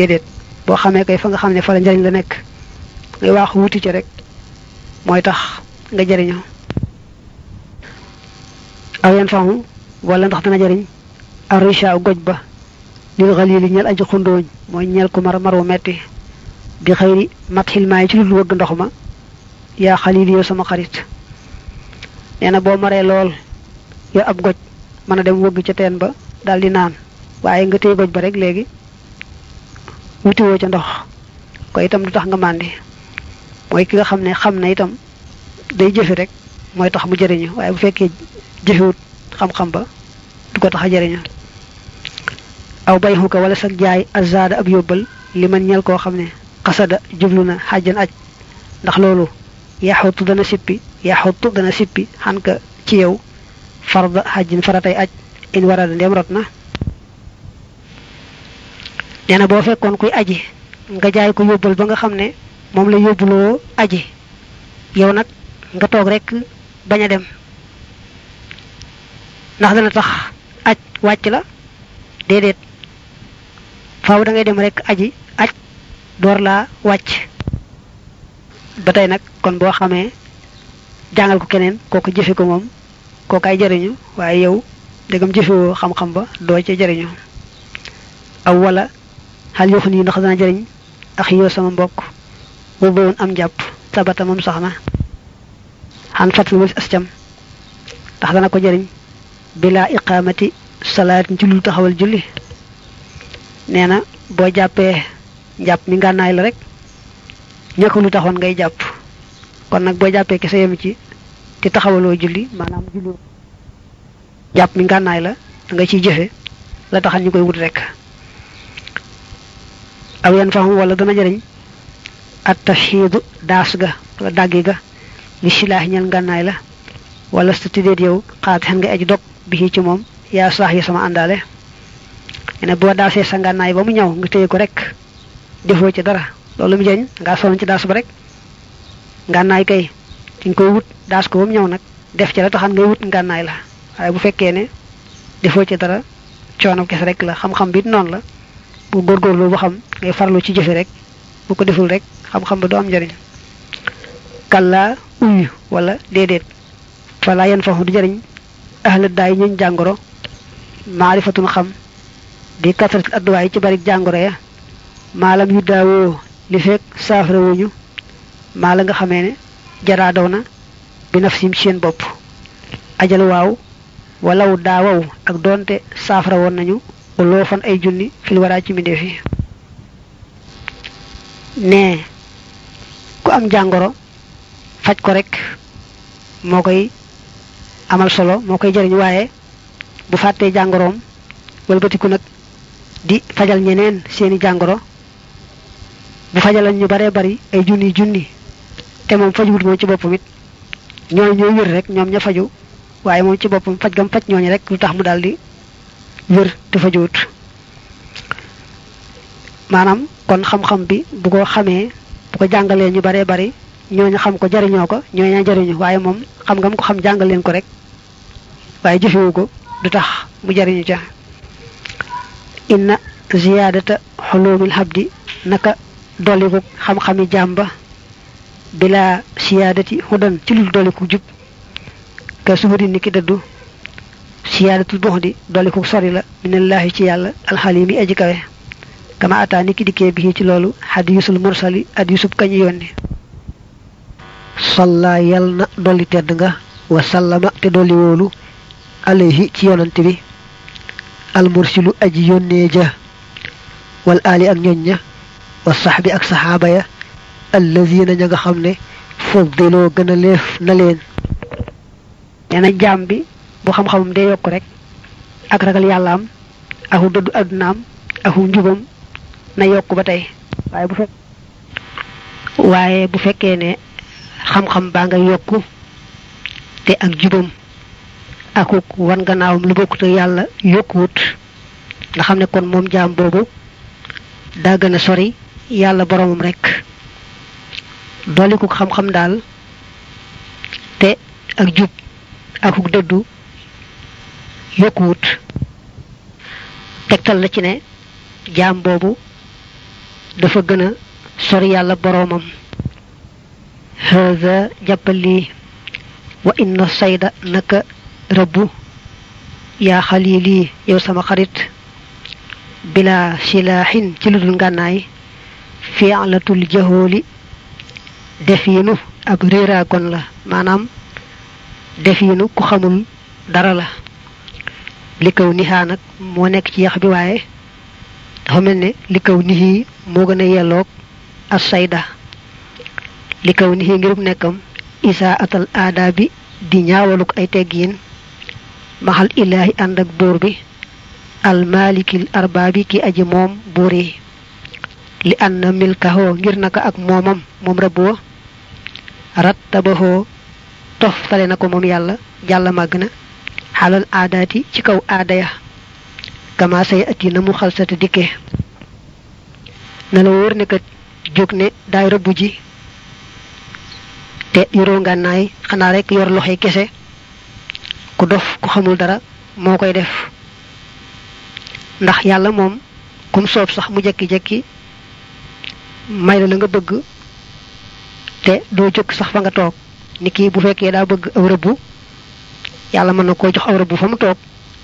déedéet. Boo xamee kay fa nga xam ne fa la njariñ la nekk ngay waaxu wuti ci rek mooy tax nga jariñoo. Aw yan wala ndax dana jariñ. Arisha goj ba lil xalili ñel aji xundooñ mooy ñel ku mar maru metti. Bi xëyri mat xilmaay ci lu wëgg ndox ma yaa xalili yow sama xarit. Nee na boo maree lool yow ab goj mën a dem wëgg ca teen ba daal di naan. Waaye nga téye goj ba rek léegi wutiwoo ca ndox ko itam du tax nga màndi. Mooy ki nga xam ne xam na itam day jëfe rek mooy tax mu jëriñu waaye bu fekkee jëfewut xam-xam ba du ko tax jëriñu. Aw bay xuka wala sag jaay azada ab yóbbal li man ñel koo xam ne xasada jublu na xàjjan aj. Ndax loolu yaxutu dana sippi yaxutu dana sippi xan ka ci yow farda xajjin faratay aj. In warada ndem rot na nee na boo fekkoon kuy aji nga jaay ko yóbbal ba nga xam ne moom la yóbbuloo aji. Yow nag nga toog rek bañ a dem. Ndax dana tax aj wàcc la? Déedéet. Faaw da ngay dem rek aji aj door laa wàcc. Ba tey nag kon boo xamee jàngal ko keneen kooku jëfe ko moom kooku ay jariñu waaye yow dégam jëfewoo xam-xam ba doo ca jariñu aw wala xal yoo xam ni ndax dana jariñ? Ak yow sama mbokk boobu woon am jàpp sabata moom sax na. Xan fat walis ascam ndax dana ko jariñ. Bila iqamati salaatin ci lu taxawal julli. Nee na boo jàppee njàpp mi ngànnaay la rek ñàkk lu taxoon ngay jàpp. Kon nag boo jàppee kese yem ci te taxawaloo julli maanaam julli jàpp mi ngànnaay la nga jëfe la taxal ñu koy wut rek aw yan faxam wala dana jëriñ at tafxiidu daas ga wala dàggi ga li silaax ñal ngànnaay la wala sa tidéet yow xaat xen nga aji dog bi ci moom yaa saax yi sama àndaale. Ne boo daasee sa ngànnaay ba mu ñëw nga téye ko rek defoo ci dara. Loolu mu jëriñ ngaa sonn ci daas ba rek. Ngànnaay kay dañ koy wut daas ko mu ñëw nag def ci la taxan ngay wut la. Waaye bu fekkee ne defoo ci dara coono kese rek la xam-xam bi noonu la bu góorgóorlu ba xam ngay farlu ci jëfe rek bu ko deful rek xam-xam ba du am njëriñ kalla uyu wala déedéet fala yan faxu du jëriñ ahla daay ñuñ jàngoro maarifatun xam bi kasratil adduwaay ci bari jàngoro ya. Maalam yu daawoo li fekk saafara wuñu. Maa la nga xamee ne jaraa daw na bi naf sim seen bopp. Ajal waaw walaw ak doonte saafara woon nañu loo fan ay junni fil waraa ci mbindeef yi. Ne ku am jàngoro faj ko rek moo koy amal solo moo koy jëriñ waaye bu fàttee jàngoroom walbatiku nag di fajal ñeneen seeni jàngoro. Bu fajalan ñu baree bari ay junni junni te moom fajuwut moom ci boppam it. Ñooñu ñooy wér rek ñoom ña faju waaye ci boppam faj gam faj ñooñu rek lu tax mu daldi wér te fajuwut maanaam kon xam-xam bi bu ko xamee bu ko jàngalee ñu baree bari ñooñu xam ko jariñoo ko ñooñu jariñu waaye moom xam ngam ko xam jàngal leen ko rek waaye jëfewu ko du tax mu jariñu ca. Inna ziyaadata xulumil habdi naka dolliku xam-xami jàmba bila siyaadati hudan ci lu dolliku jub ka suhudi ni ki dëddu siyaadatul buxdi dolliku sori la. Minallahi ci yàlla alxalimi aji kawe. Kama ata ni ki dikkee bi ci loolu hadisul mursali hadisub kañu yónni. Salla yal na dolli tedd nga wa sallama te dolli wóolu alayhi ci yonante bi. Almursilu aji yónnee ja wal ali ak ñoñ ña wa saxbi ak saxaaba ya allazina ña nga xam ne faddiloo gën a leef na leen. Nee na jaam bi bu xam-xamam dee yokk rek ak ragal yàlla am aku dëddu addunaam aku njubam na yokk ba tey. Waaye bu waaye bu fekkee ne xam-xam baa nga yokk te ak jubam akuk wan gannaawam lu bokkut yàlla yokkuwut nga xam ne kon moom jaam boobu daa gën a sori yàlla boromam rek. Dolliku xam-xam daal te ak jub akuk dëddu yokkuwut tegtal la ci ne jaam boobu dafa gën a sori yàlla boroomam haza jàppal lii wa inna sayda naka rëbbu yaa xalili yow sama xarit bila silaaxin ci lu dul ngànnaay fialatul jahooli defiinu ab réeraagon la maanaam defiinu ku xamul dara la li kaw nixaa nag moo nekk ci yax bi waaye dafa mel ne li kaw nixi moo gën a yelloog as sayda li kaw nixi ngirub nekkam isaa atal aada bi di ñaawaluk ay teggiin maxal ilaahi ànd ak buur bi almalikil arbaabi ki aji moom buur yi li anna milkahoo ngir naka ak moomam moom rëbboo rattabahoo toftale na ko moom yàlla jàlla màgg na xalal aadaati ci kaw aada ya. Kama say ati na mu xalsata dikke na la wóor ne kat jóg ne ji te rek yor loxoy kese. Ku dof ku xamul dara moo koy def. Ndax yàlla moom kum soob sax mu jekki-jekki may la nga bëgg te doo jóg sax fa nga toog ni kii bu daa bëgg yàlla mën na jox aw rëbbu fa mu toog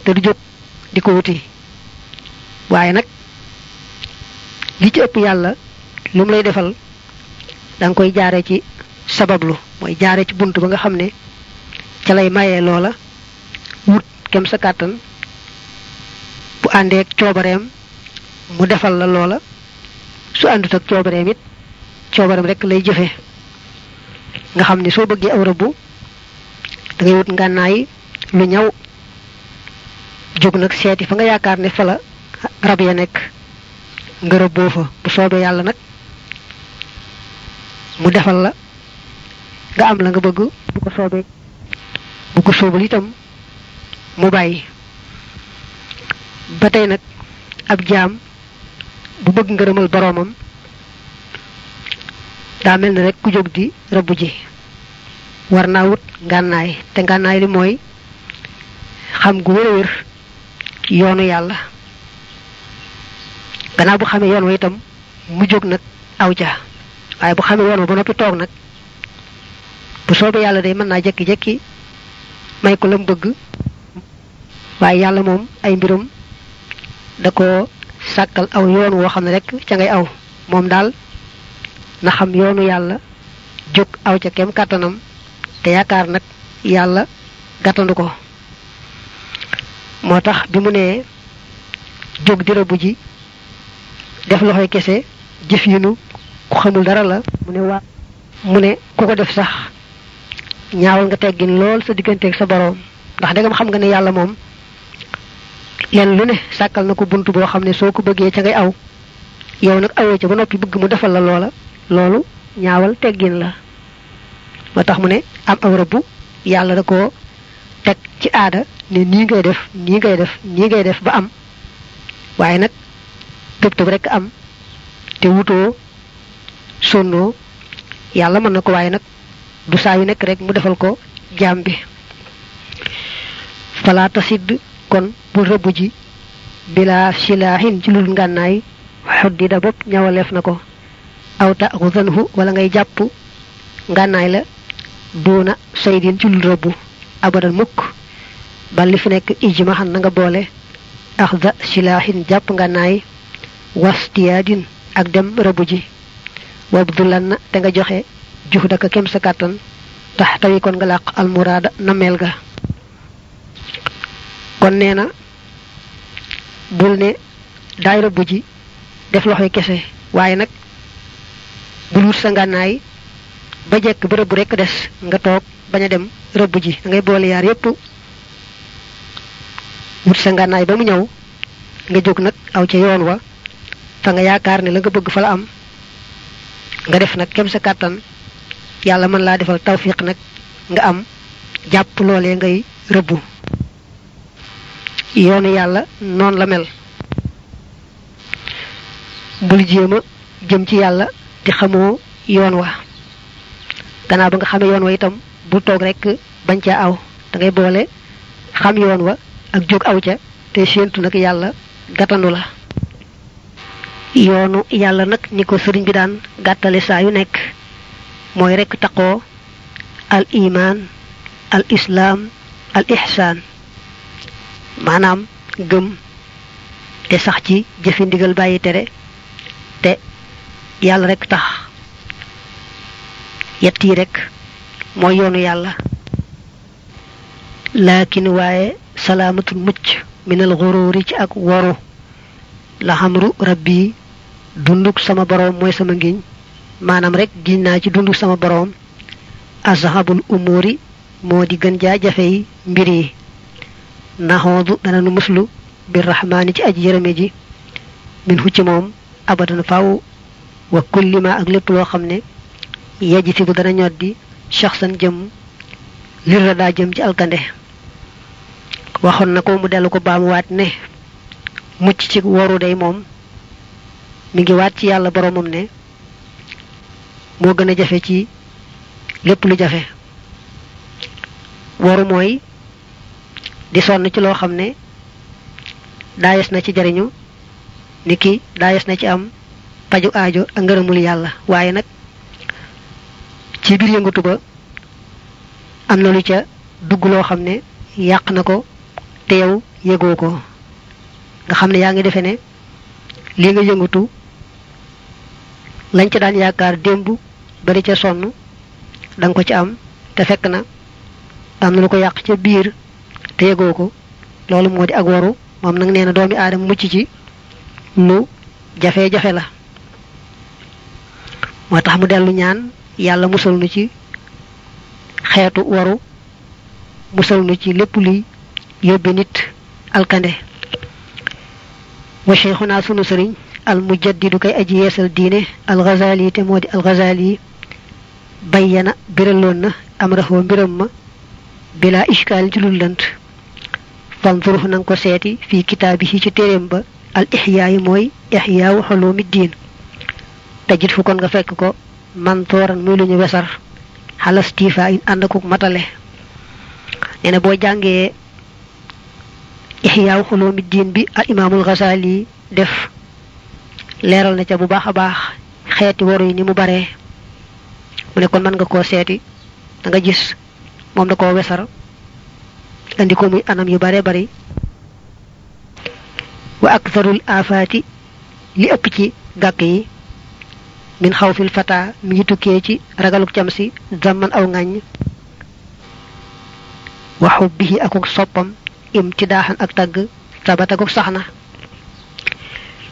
te du jóg di ko wuti. Waaye nag li ci ëpp yàlla lu lay defal da nga koy jaare ci sabablu mooy jaare ci bunt ba nga xam ne ca lay mayee loola wut kem sa kàttan bu àndeek coobareem mu defal la loola. Su àndut ak coobareem it coobareem rek lay jëfe. Nga xam ne soo bëggee aw rëbbu da ngay wut lu ñaw jóg nag seeti fa nga yaakaar ne fa la rab ya nekk. Nga rëbboo fa. Bu soobee yàlla nag mu defal la. Nga am la nga bëgg. Bu ko soobee bu ko soobul itam mu bàyyi. Ba tey nag ab jaam bu bëgg ngërëmal boroomam daa mel ni rek ku jóg di rëbb ji. Te li mooy xam gu wér yoonu yàlla. Gannaaw bu xamee yoon wa itam mu jóg nag aw ca. Waaye bu xamee yoon wa ba noppi toog nag bu soobee yàlla day mën naa jekki-jekki may ko lam bëgg. Waaye yàlla moom ay mbiram da ko sàkkal aw yoon woo xam ne rek ca ngay aw. Moom daal na xam yoonu yàlla jóg aw ca kem kàttanam te yaakaar nag yàlla gàttandu ko. Moo tax bi mu nee jóg di rëbb ji def loxoy kese jëf yinu ku xamul dara la mu ne waa mu ne ku ko def sax ñaawal nga teggin lool sa digganteeg sa boroom. Ndax dangam xam nga ne yàlla moom leen lu ne sàkkal na ko bunt boo xam ne soo ko bëggee ca ngay aw yow nag awee ca ba noppi bëgg mu defal la loola loolu ñaawal teggin la. Moo tax mu ne am aw rëbbu yàlla da ko teg ci aada ne nii ngay def nii ngay def nii ngay def ba am. Waaye nag tëb tëb rek am. Te wutoo sonnoo yàlla mën na ko waaye nag du saa yu nekk rek mu defal ko jaam bi. Falaata sidd kon bul rëbb ji bila silaahin ci lul ngànnaay xuddida bopp ñawaleef na ko. Aw taxudanhu wala ngay jàpp ngànnaay la duuna saydin ci lul rëbb. Abadan mukk bal li fi nekk ijmaxan na nga boole axda silaahin jàpp ngànnaay wastiyaadin ak dem rëbb ji. Wabdulan na te nga joxe jux daka kem sa kàttan tax tawi kon nga làq almuraada nameel ga. Kon nee na bul ne daay rëbb ji def loxoy kese waaye nag bul sa ngànnaay ba rëbb rekk des nga toog bañ a dem rëbb ji. Ngay boole yaar yépp wut sa ngànnaay ba mu ñëw nga jóg nag aw ca yoon wa fa nga yaakaar ne la nga bëgg fa la am nga def nag kem sa kàttan yàlla mën laa defal tawfiq nag nga am jàpp loolee ngay rëbbu yoonu yàlla noonu la mel. Bul jéem a jëm ci yàlla di xamoo yoon wa. Gannaaw ba nga xamee yoon wa itam bul toog rek bañ caa aw da ngay boole xam yoon wa ak jóg aw ca te séentu nag yàlla gàttandu la. Yoonu yàlla nag ni ko sëriñ bi daan gàttale saa yu nekk mooy rekk taqoo al iman al islaam al ihsaan. Maanaam gëm te sax ci jëfi ndigal bàyyi tere te yàlla rekk tax. Yett yi rekk mooy yoonu yàlla salaamatul mucc minal xuruuri ci ak waru la xamru rabbi dunduk sama boroom mooy sama ngiñ maanaam rek giñ ci dunduk sama boroom azhabul umuri moo di gën jaa jafe yi mbir yi naxoodu dana nu muslu bir rahmaani ci aji yërëme ji min hu ci moom abadan faw wa kulli ma ak lépp loo xam ne yeji si bu dana ñoddi shaxsan jëm lir la daa jëm ci waxoon na ko mu dellu ko baamuwaat ne mucc ci waru day moom. Mi ngi waat ci yàlla boromam ne moo gën a jafe ci lépp lu jafe. Waru mooy di sonn ci loo xam ne daayes na ci jariñu niki daayes na ci am paju aajo ak ngërëmul yàlla. Waaye nag ci biir yëngatu ba lu ca dugg loo xam ne yàq na ko te yow yëgoo ko. Nga xam ne yaa ngi defe lii nga yëngatu lañ ca daan yaakaar démb bari ca sonn danga ko ci am te fekk na am na lu ko yàq ca biir te yëgoo ko. Loolu moo di ak waru moom nag nee na doomi aadama mucc ci lu jafe-jafe la. Moo tax mu dellu ñaan yàlla musal nu ci xeetu waru musal nu ci lépp luy yóbbe nit alkande wa cheikhuna sunu sëriñ al mujaddidu kay aji yeesal diine al ghazali te moo di al ghazali bayyana biraloon na am raxoo mbiram ma bila ishkaal ci lul lënt fanzurux nanga ko seeti fii kitaabihi ci téeréem ba al ixyaa yi mooy ixyaawu xulumi diin tajit fu kon nga fekk ko mantooran muy lu ñu wesar xalastifa in ànd akuk matale nee na boo jàngee ixyaawu xulumi diin bi al imaamul Ghazali def. Leeral na ca bu baax a baax xeeti waru ni mu baree mu ne kon mën nga koo seeti da nga gis moom da koo wesar. Andi ko muy anam yu bare bari. Wa aktharul afaati li ëpp ci gàkk yi. Min xawfil fata mi ngi tukkee ci ragaluk cam si zaman aw ŋàññ wa xubbihi akuk soppam imtidaaxan ak tagg sabataguk sax na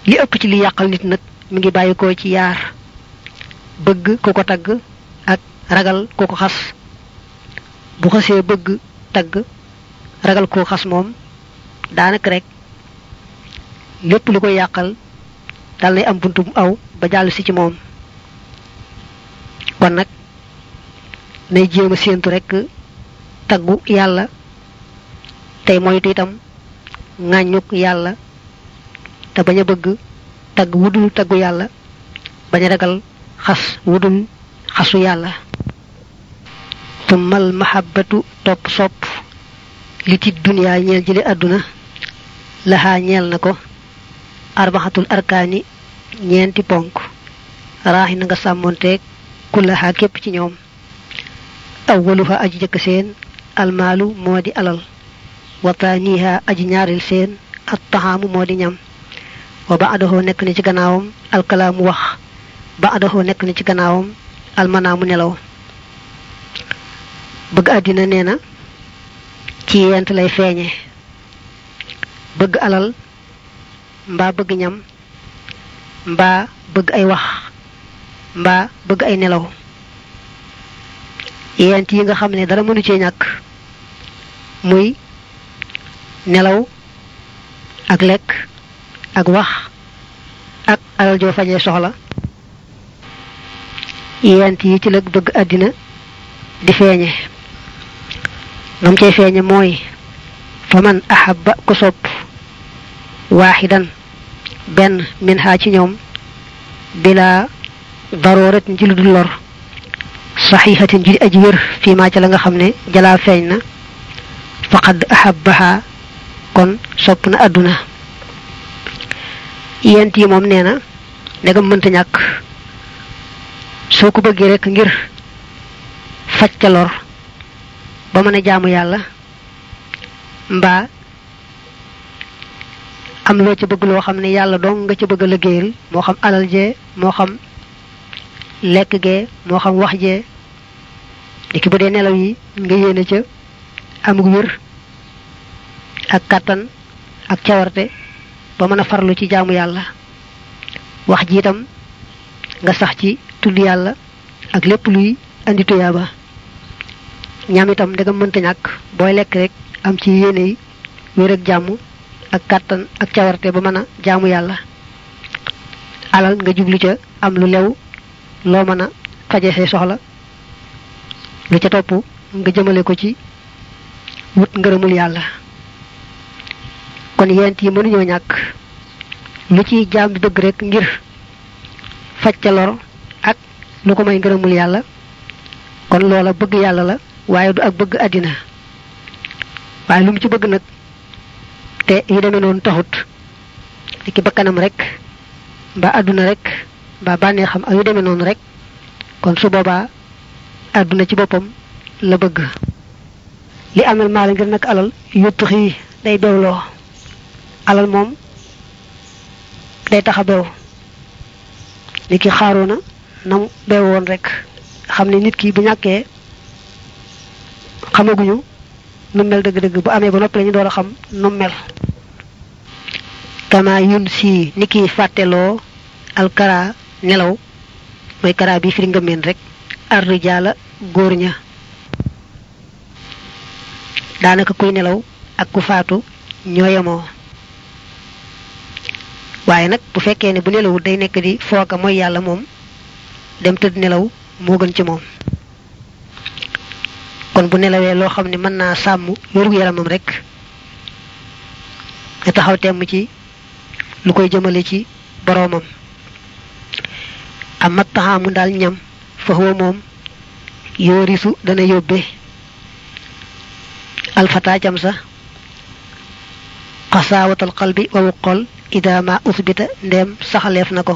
li ëpp ci li yàqal nit nag mi ngi bàyyikoo ci yaar. Bëgg ku ko tagg ak ragal ku ko xas. Bu xasee bëgg tagg ragal ko xas moom daanaka rek lépp lu koy yàqal dal nay am buntu bu aw ba jàll si ci moom. Kon nag nay jéem a séentu rek taggu yàlla tey moytu itam ŋàññuk yàlla te bañ a bëgg tagg wudul taggu yàlla bañ a ragal xas wudul xasu yàlla. Tummal mahabbatu topp sopp li ci duniyaa ñeel jële àdduna laxaa ñeel na ko arbaxatul arkaani ñeenti ponk raaxi nga sàmmonteeg kullaxaa képp ci ñoom. Awwaluha aji jëkk seen almaalu moo di alal wa taaniha aji ñaaril seen at taxaamu moo di ñam wa baadaxoo nekk na ci gannaawam alkalaamu wax. Baadaxoo nekk na ci gannaawam almanaamu nelaw. Bëgg àddina nee ci yent lay feeñe. Bëgg alal mbaa bëgg ñam mbaa bëgg ay wax mbaa bëgg ay nelaw. Yent yi nga dara mënu muy nelaw ak lekk ak wax ak alal joo fajee soxla yent yi ci la bëgg àddina di feeñe ngam cay feeñe mooy fa man ahabba ku sopp waaxidan benn min xaa ci ñoom bila daroorat ci lu lor saxiixatin ji aji wér fii maa ca la nga xam ne jalaa faqad ahabbaha kon sopp na àdduna yent yi moom nee na ndegam mënta ñàkk. Soo ko bëggee rek ngir faj ca lor ba mën a jaamu yàlla mbaa am loo ca bëgg loo xam ne yàlla dong nga ca bëgg a liggéeyal moo xam alal jee moo xam lekk gee moo xam wax dee nelaw yi nga yéene ca amug wér ak kàttan ak cawarte ba mën farlu ci jaamu yàlla. Wax ji itam nga sax ci tudd yàlla ak lépp luy andi tuyaaba. Ñam itam ndegam mënta ñàkk booy lekk rek am ci yéene yi wér ak jàmm ak kàttan ak cawarte ba mën a jaamu yàlla. Alal nga jublu ca am lu lew loo mën a faje say soxla. Lu ca topp nga jëmale ko ci wut ngërëmul yàlla kon yent yi mënuñoo ñàkk. Lu ci jaam bi bëgg rek ngir faj lor ak lu ko may ngërëmul yàlla. Kon loola bëgg yàlla la waaye du ak bëgg àddina. Waaye lu mu ci bëgg nag te yu demee noonu taxut. Ki bakkanam rek mbaa àdduna rek mbaa bànnee xam ak demee noonu rek kon su boobaa àdduna ci boppam la bëgg. Li amel maala ngir nag alal day alal moom day tax a bew ni ki xaaroona nam bew woon rek. Xam ne nit ki bu ñàkkee xamaguñu nu mel dëgg-dëgg. Bu amee ba noppi lañu door a xam nu mel. Kama yun si ni ki fàtteloo alkara nelaw mooy kara bi firi ngëmeen rek. Arrijaala góor ña. Daanaka kuy nelaw ak ku faatu ñoo yemoo waaye nag bu fekkee ne bu nelawul day nekk di fooga mooy yàlla moom dem tëdd nelaw moo gën ci moom. Kon bu nelawee loo xam ne mën naa sàmm wérgu yaramam rek nga taxaw temm ci lu koy jëmale ci boroomam. Amat taxaamu daal ñam fa moom yoorisu dana yóbbe. Alfata jam sa xasaawatal qalbi wawu xol ida ma usbita ndem saxaleef na ko.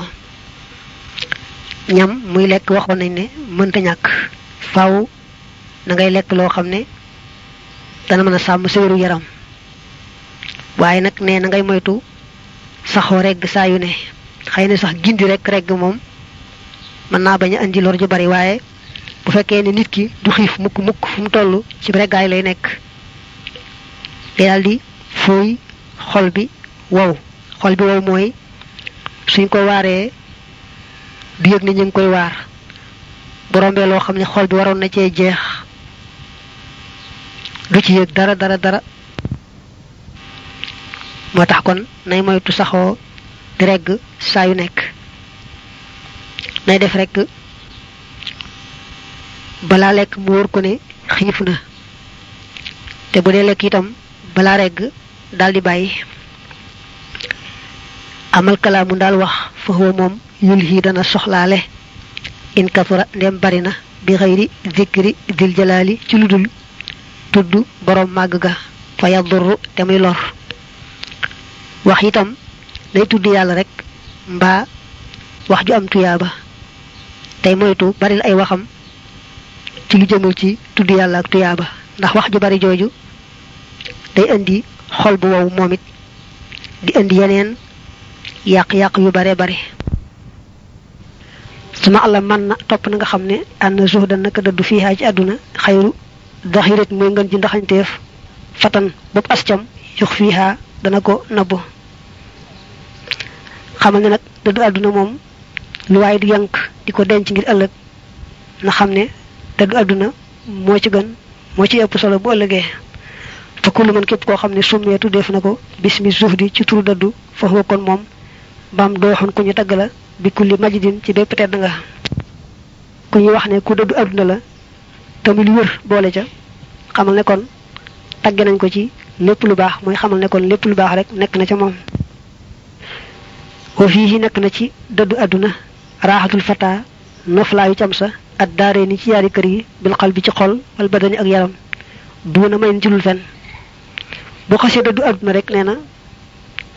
Ñam muy lekk waxoon nañ ne mënta ñàkk. Faaw na ngay lekk loo xam ne dana mën a sàmm sa yaram. Waaye nag ne na ngay moytu saxoo regg saa yu ne. Xëy na sax gindi rek regg moom mën naa bañ a andi lor ju bari waaye bu fekkee ne nit ki du xiif mukk mukk fu mu toll ci lay nekk. Day daal di fooy xol bi wow xol bi wow mooy suñ ko waaree du yëg ni ñu ngi koy waar. Bu rombee loo xam ne xol bi waroon na cee jeex. Du ci yëg dara dara dara. Moo tax kon nay moytu saxoo di regg saa yu nekk. Nay def rek balaa lekk mu ko ne xiif na. Te bu dee lekk itam balaa regg daldi amal kalaamu daal wax fa huwa moom yul hii dana soxlaale. In kasura ndem bari na bi xëyri zikri dil ci lu dul tudd boroom màgg ga fa yadurru te muy lor. Wax itam day tudd yàlla rek mbaa wax ju am tuyaaba. Tey moytu baril ay waxam ci lu jëmul ci tudd yàlla ak tuyaaba. Ndax wax ju bari jooju day indi xol bu wow moom it di indi yeneen yàq-yàq yu bare bare. Suma allah man na na nga xam ne ànd zuhda naka dëddu fiihaa ci àdduna xayru daxirat mooy ngën ji ndaxañteef fatan bopp ascam yux fiihaa dana ko nabbu. Xamal ne nag dëddu àdduna moom lu waaye di yank di ko denc ngir ëllëg na xam ne dëddu àdduna moo ci gën moo ci ëpp solo bu ëllëgee. Fa kullu man képp koo xam ne summeetu def na ko bismi zuhdi ci turu dëddu foofu kon moom baam dooxoon ku ñu tagg la bi kulli majidin ci bépp tedd nga. Ku ñuy wax ne ku dëddu àdduna la tamit lu wër boole ca xamal ne kon tagge nañ ko ci lépp lu baax mooy xamal ne kon lépp lu baax rek nekk na ca moom. Wa fii nekk na ci dëddu àdduna raaxatul fata noflaayu cam sa at daaree ni ci yaari kër bil bi ci xol wal badani ak yaram. Duuna may ci lul fen boo xasee dëddu àdduna rek nee na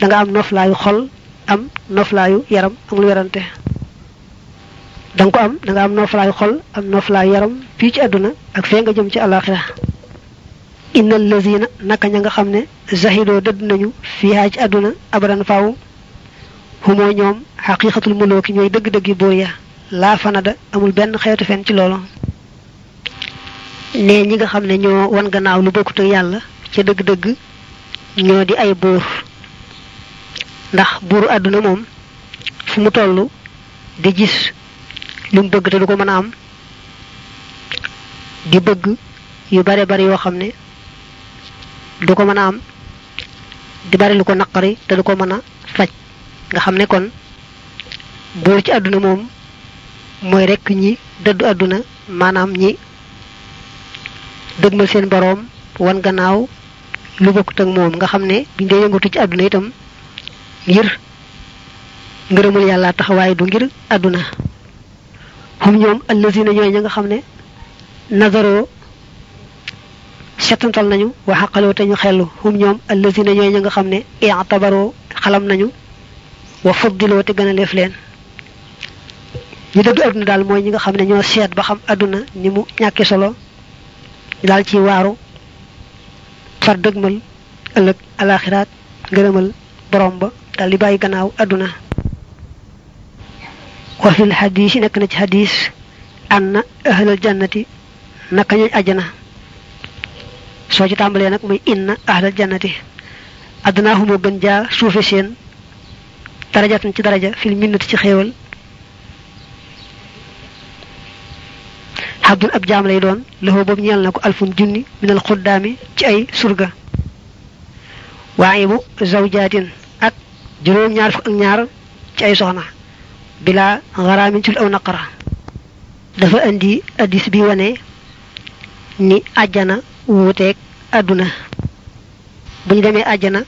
da nga am noflaayu xol am noflaayu yaram amul werante da ko am da nga am noflaayu xol am noflaayu yaram fii ci àdduna ak fee nga jëm ci alaxira innal lazina naka ña nga xam ne zahidoo dëdd nañu fiihaa ci àdduna abadan faaw humoo ñoom xaqiqatul mulooki ñooy dëgg-dëggi buur ya. Laa fanada amul benn xeetu fen ci loolu. Ne ñi nga xam ne ñoo wan gannaaw lu bokkut yàlla ca dëgg-dëgg ñoo di ay buur. Ndax buuru àdduna moom fu mu toll di gis lu bëgg te du ko mën a am di bëgg yu bare bari yoo xam ne du ko mën a am di bari lu ko naqari te du ko mën a faj. Nga xam ne kon buur ci àdduna moom mooy rekk ñi dëddu àdduna maanaam ñi dëgmal seen boroom wan gannaaw lu bokkut ak moom. Nga xam ne biñ dee yëngatu ci àdduna itam ngir ngërëmul yàlla taxawaay du ngir àdduna. Xum ñoom allazina ñooy ña nga xam nazaroo setantal nañu wa xaqaloo te ñu xellu. Xum ñoom allazina ñooy ña nga xam ne i'tabaroo xalam nañu wa fuddiloo te gën a leef leen. Ñu dëddu àdduna daal mooy ñi nga ñoo seet ba xam ni mu solo daal ci waaru far dëgmal borom ba di bàyyi gannaaw àdduna wa fil yi nekk na ci xadiis anna ahlal jannati naka ñooñ ajjana soo ci tàmbalee nag muy inna ahlal jannati àddunaa xumoo gën jaa suufe seen darajatan ci daraja fil minnati ci xéewal xabdun ab jaam lay doon loxo boobu ñeel na ko alfun junni minal xuddaami ci ay surga waaye bu zawjaatin ak juróom ñaar fukk ak ñaar ci ay soxna bila xaraamin ci aw naqara dafa indi addis bi wane ni àjjana wuuteeg àdduna. Bu ñu demee àjjana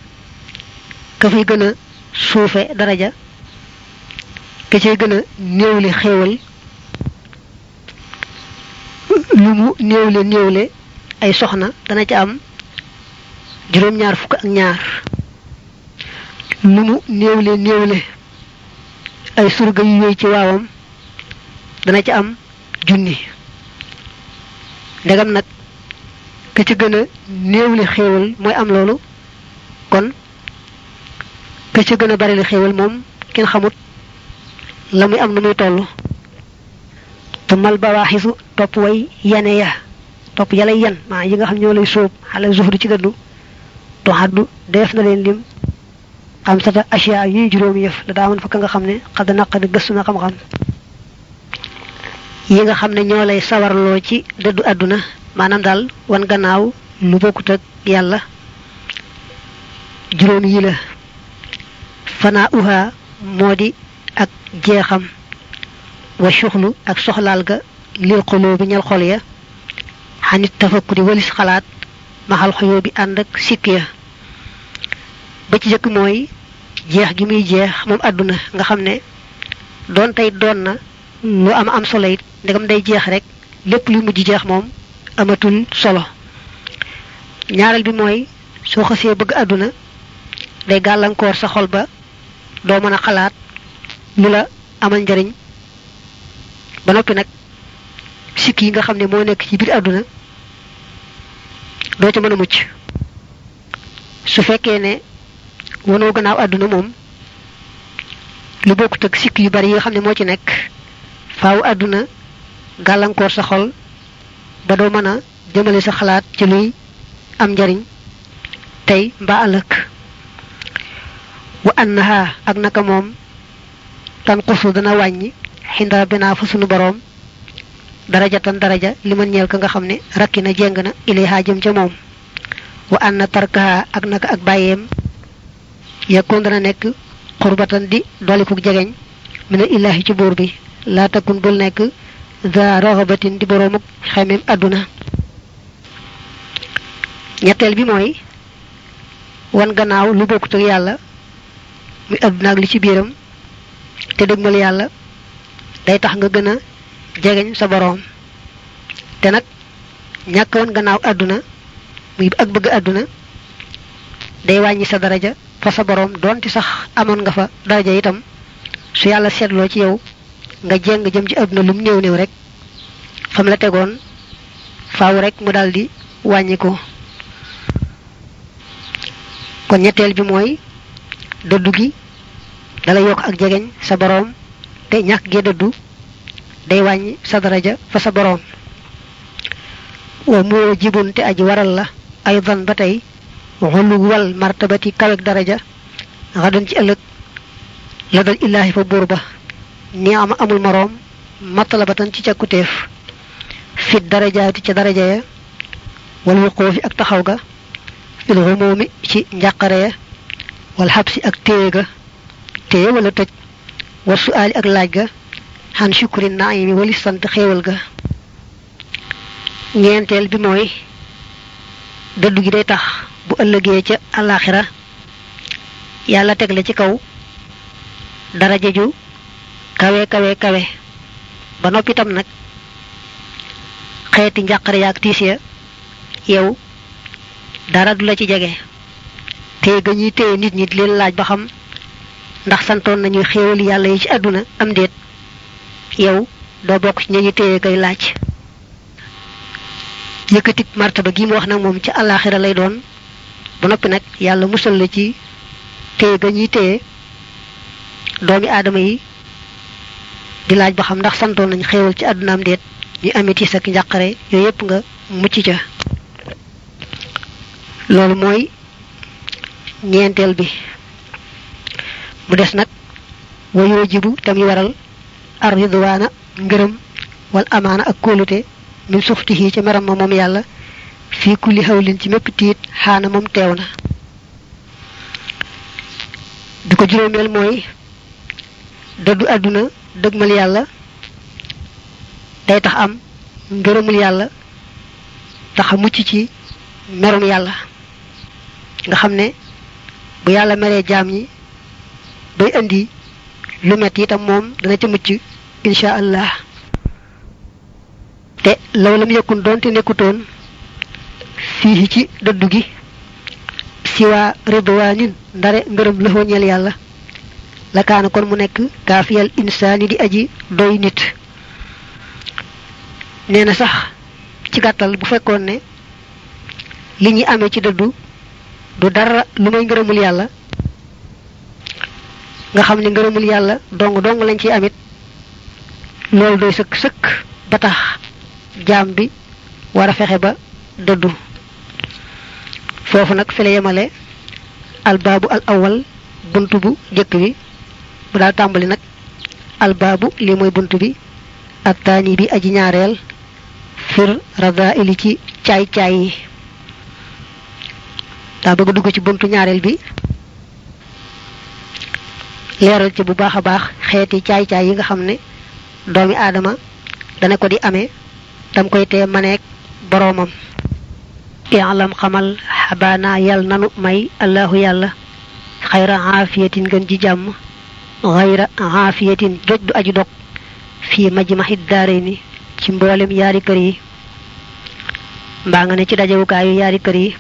ka fay gën a suufe daraja ka cay gën a néewle xéewal lu mu néewle néewle ay soxna dana ca am juróom-ñaar fukk ak ñaar. Lu mu néewle néewle. Ay surga yu yooyu ci waawam dana ca am junni. Ndegam nag ka ca gën a néewle xéewal mooy am loolu. Kon ka ca gën a bari la xéewal moom kenn xamut la muy am na muy toll. Tumal bawaaxisu topp way yane ya topp yalay yan maa yi nga xam ñoo lay sóob xale zuhru ci dëddu to def na leen lim xam sata asiya yuy juróomi yëf la daa mën fa ka nga xam ne xadd naqadi gëstu na xam-xam. Yi nga xam ne ñoo lay sawarloo ci dëddu àdduna maanaam daal wan gannaaw lu bokkut ak yàlla. Juróom yi la. Fanaa uha moo di ak jeexam. Wa suxlu ak soxlaal ga lil xoloo bi ñal xol ya. Xanit tafakkuri walis xalaat maxal xoyoo bi ànd ak sikk ya ba ci jëkk mooy jeex gi muy jeex moom àdduna nga xam ne doon tey doon na lu am am solo it ndegam day jeex rek lépp lu mujj jeex moom amatul solo. ñaareel bi mooy soo xasee bëgg àdduna day gàllankoor sa xol ba doo mën a xalaat lu la amal njariñ. ba noppi nag sikk yi nga xam ne moo nekk ci biir àdduna doo ca mën a mucc. su fekkee ne wanoo gannaaw àdduna moom lu bokkut ak sikk yu bari yi nga xam ne moo ci nekk. faaw àdduna gàllankoor sa xol ba doo mën a jëmale sa xalaat ci luy am njariñ tey mbaa ëllëg. wa annaha ak naka moom tan xusu dana wàññi xinda rabbina fa sunu boroom daraja tan daraja li man ñeel ka nga xam ne rakki na jéng na ilayha jëm ca moom. wa anna tarkaha ak naka ak bàyyeem yakkoon dana nekk xurbatan di dolikuk jegeñ mina illahi ci buur bi laa takun bul nekk za raxabatin di boroomuk xemeem àdduna ñetteel bi mooy wan gannaaw lu bokkut ak yàlla muy àdduna ak li ci biiram te dëgmal yàlla day tax nga gën a jegeñ sa boroom. Te nag ñàkk wan gannaaw àdduna muy ak bëgg àdduna day wàññi sa daraja fa sa borom donti sax amoon nga fa daraja itam. Su yàlla seetloo ci yow nga jeng jëm ci àdduna lum néew néew rek. Fam la tegoon faaw rek mu daldi wàññi ko. Kon bi gi dala yokk ak jegeñ sa boroom te ñàkk gee dëddu day wàññi sa daraja fa sa boroom wa moo jibun te aji waral la ay dan ba tey xulu wal martabati kawek daraja xadan ci ëllëg la dal illaahi fa buur ba ni am amul moroom matalabatan ci càkkutéef fit darajaati ca daraja ya wal wuqoofi ak taxaw ga fil xumoomi ci njàqare ya wal xabsi ak téye ga téye wala tëj war suaali ak laaj ga xan shukri naimi wali sant xéewal ga ñeenteel bi mooy dëddu gi day tax bu ëllëgee ca alaxira yàlla teg la ci kaw daraja ju kawe kawe kawe. Ba noppi itam nag xeeti njàqare yaak tiis ya yow dara du la ci jege. Téye ga ñuy téye nit ñi leen laaj ba xam ndax santoon nañu xéewali yàlla yi ci àdduna am déet yow doo bokk ci ñañu téye kay laaj. Yëkkatik martaba gi mu wax nag moom ci àllaaxira lay doon ba noppi nag yàlla musal la ci téye ga ñuy téye doomi aadama yi di laaj ba xam ndax santoon nañ xéewal ci àdduna am déet ñu amee tiis ak njàqare yooyu yëpp nga mucc ca. Loolu mooy ñeenteel bi. Mu des nag wayoo jibu tamit waral ar ridwaana ngërëm wal amaana ak kóolute min suxtihi ca meram ma moom yàlla fii kulli xawlin ci mépp tiit xaana moom teew na. Du ko juróomeel mooy dëddu àdduna dëgmal yàlla day tax am ngërëmul yàlla tax mucc ci merum yàlla. Nga xam ne bu yàlla meree jaam ñi bay indi lu metti itam moom dana ca mucc insha allah. Te law lam yëkkun doonte nekkutoon fii ci dëddu gi siwaa ridwaanin ndare ngërëm lëxoo ñeel yàlla. La kaana kon mu di aji doy nit. Nee na sax ci gàttal bu fekkoon li ñuy amee ci dëddu du dara lu may ngërëmul yàlla. Nga xam ne ngërëmul dong dong lañ ciy amit. Loolu doy sëkk sëkk ba tax jaam bi dëddu foofu nag fi la yemale albaabu al awal bunt bu jëkk bi. Bu daal tàmbali nag albaabu li mooy bunt bi. Ak taani bi aji ñaareel fir rada ili ci caay yi. Daa bëgg dugg ci buntu ñaareel bi leeral ci bu baax a baax xeeti caay caay yi nga xam ne doomi aadama dana ko di amee tam koy tee maneek boroomam xayra aafiyatin gën ji jàmm xayra aafiyatin joj du aju dog fii majmaxit daare ni ci mboolem yaari kër yi mbaa nga ne ci dajewukaayu yaari kër yi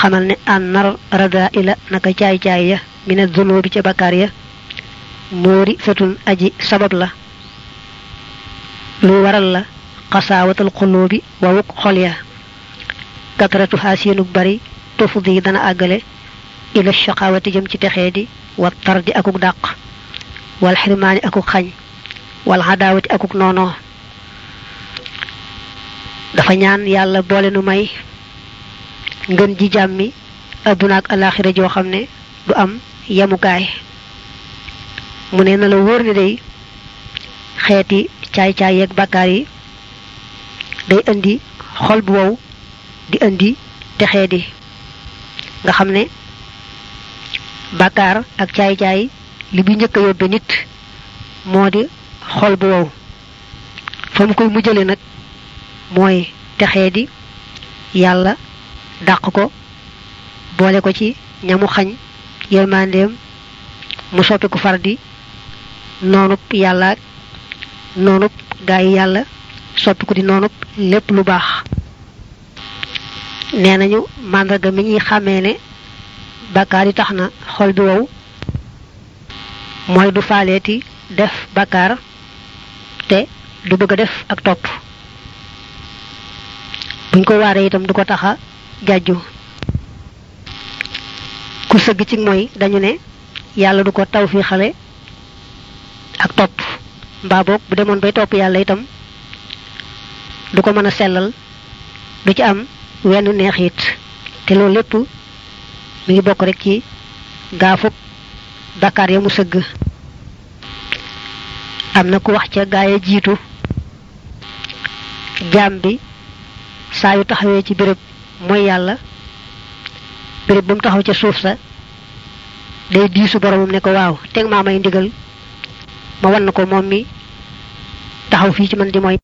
xamal ne an nar rada ila naka caay caay ya mina zunubi ca bakkaar ya moori satun aji sabab la lu waral la xasaawatal xuloobi wawuk xol ya katratu xaasiinug bari tufdi dana àggale ila shaqawati jëm ci texee di wa tardi akuk dàq wal xirmaani akuk xañ wal xadaawati akuk noonoo. Dafa ñaan yàlla boole nu may ngën ji jàmmi adduna ak alaxira joo xam ne du am yemukaay. Mu na la day xeeti caay-caay day xol bu wow di indi texee di nga xam ne bàkkaar ak caay-caay li bi njëkk a yóbbe nit moo di xol bu wow. Fa mu koy mujjale nag mooy texee di yàlla dàq ko boole ko ci ñamu xañ yërmandeem mu soppi ko far di noonub yàlla noonub gaa yi yàlla soppi ko di noonub lépp lu baax nee nañu màndarga mi ñuy xàmmee ne bàkkaar yi tax xol bi wow. mooy du def bàkkaar te du bëgg def ak topp. buñ ko waaree itam du ko taxa jàjju. ku sëgg ci mooy dañu ne yàlla du ko taw ak topp. mbaa boog bu demoon bay topp yàlla itam du ko mën a sellal du ci am wenn neex it. Te loolu lépp mi ngi bokk rek ci gaafuk bakkaar ya mu sëgg. Am na ku wax ca gaaya jiitu. Jaam bi saa yu taxawee ci béréb mooy yàlla. Béréb ba mu taxaw ca suuf sa day diisu boromam ne ko waaw teg maa may ndigal ma wan na ko moom mi taxaw fii ci man di mooy.